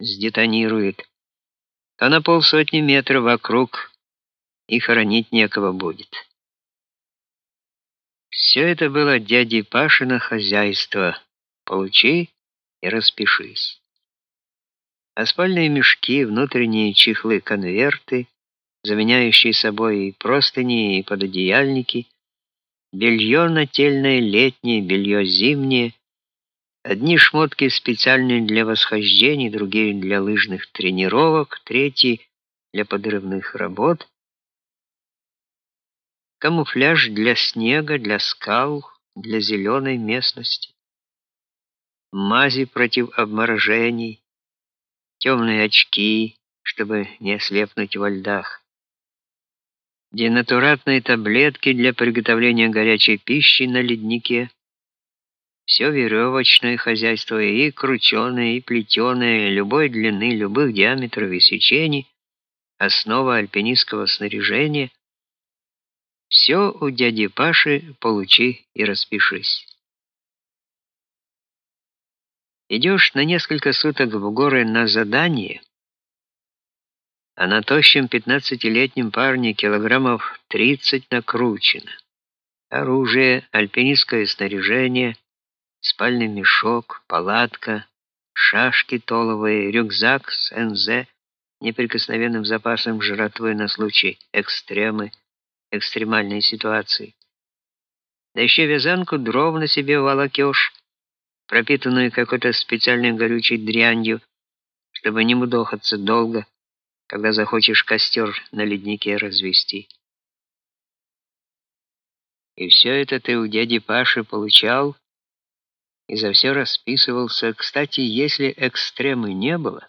сдетонирует, то на полсотни метров вокруг и хоронить некого будет. Все это было дяди Пашина хозяйство. Получи и распишись. А спальные мешки, внутренние чехлы-конверты, заменяющие собой и простыни, и пододеяльники, белье нательное летнее, белье зимнее, одни шмотки специальные для восхождений, другие для лыжных тренировок, третьи для подрывных работ, камуфляж для снега, для скал, для зеленой местности, мази против обморожений, темные очки, чтобы не ослепнуть во льдах, денатуратные таблетки для приготовления горячей пищи на леднике, все веревочное хозяйство и крученое, и плетеное, любой длины, любых диаметров и сечений, основа альпинистского снаряжения — все у дяди Паши получи и распишись. Идешь на несколько суток в горы на задание, а на тощем пятнадцатилетнем парне килограммов 30 накручено. Оружие, альпинистское снаряжение, спальный мешок, палатка, шашки толовые, рюкзак с НЗ, неприкосновенным запасом жратвы на случай экстремы, экстремальной ситуации. Да еще вязанку дров на себе волокешь, пропитанную какой-то специальной горючей дрянью, чтобы не мудохаться долго, когда захочешь костер на леднике развести. И все это ты у дяди Паши получал и за все расписывался. Кстати, если экстремы не было,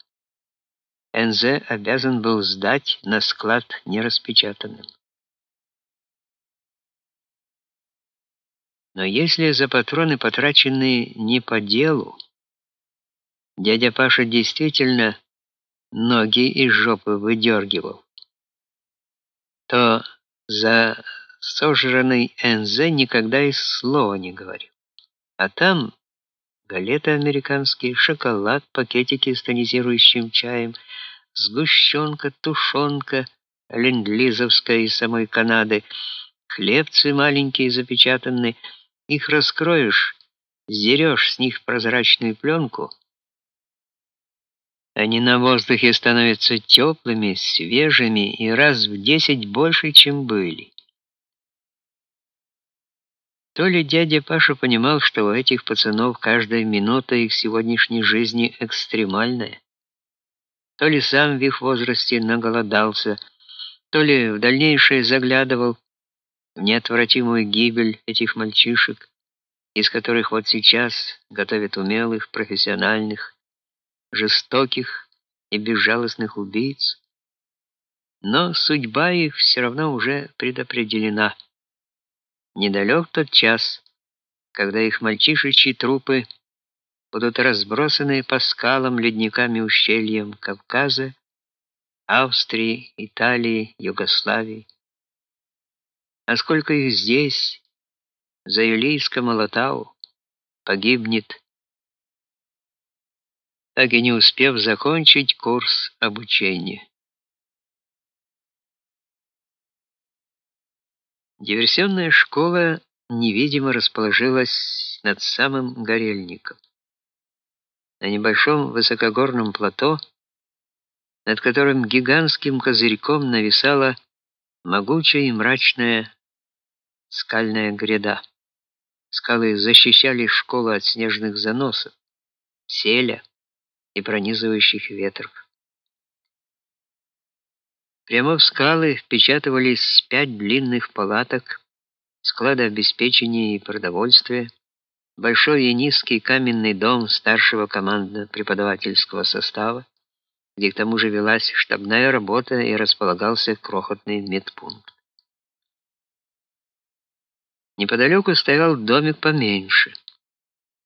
НЗ обязан был сдать на склад нераспечатанным. Но если за патроны потрачены не по делу, дядя Паша действительно ноги из жопы выдергивал, то за сожранный НЗ никогда и слова не говорил. А там галеты американские, шоколад, пакетики с тонизирующим чаем, сгущенка, тушенка, ленд-лизовская из самой Канады, хлебцы маленькие запечатанные, их раскроешь, сдерешь с них прозрачную пленку, они на воздухе становятся теплыми, свежими и раз в десять больше, чем были. То ли дядя Паша понимал, что у этих пацанов каждая минута их сегодняшней жизни экстремальная, то ли сам в их возрасте наголодался, то ли в дальнейшее заглядывал, неотвратимую гибель этих мальчишек, из которых вот сейчас готовят умелых, профессиональных, жестоких и безжалостных убийц. Но судьба их все равно уже предопределена. Недалек тот час, когда их мальчишечьи трупы будут разбросаны по скалам, ледникам и ущельям Кавказа, Австрии, Италии, Югославии. А сколько их здесь, за Илийском Алатау, погибнет, так и не успев закончить курс обучения. Диверсионная школа невидимо расположилась над самым горельником. На небольшом высокогорном плато, над которым гигантским козырьком нависала могучая и мрачная скальная гряда. Скалы защищали школу от снежных заносов, селя и пронизывающих ветров. Прямо в скалы впечатывались пять длинных палаток, склады обеспечения и продовольствия, большой и низкий каменный дом старшего командно-преподавательского состава, где к тому же велась штабная работа и располагался крохотный медпункт. Неподалеку стоял домик поменьше.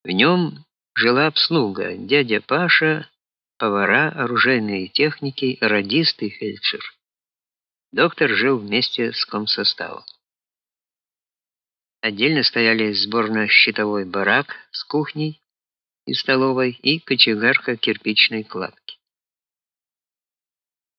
В нем жила обслуга: дядя Паша, повара, оружейные техники, радист и фельдшер. Доктор жил вместе с комсоставом. Отдельно стояли сборно-щитовой барак с кухней и столовой и кочегарка кирпичной кладки.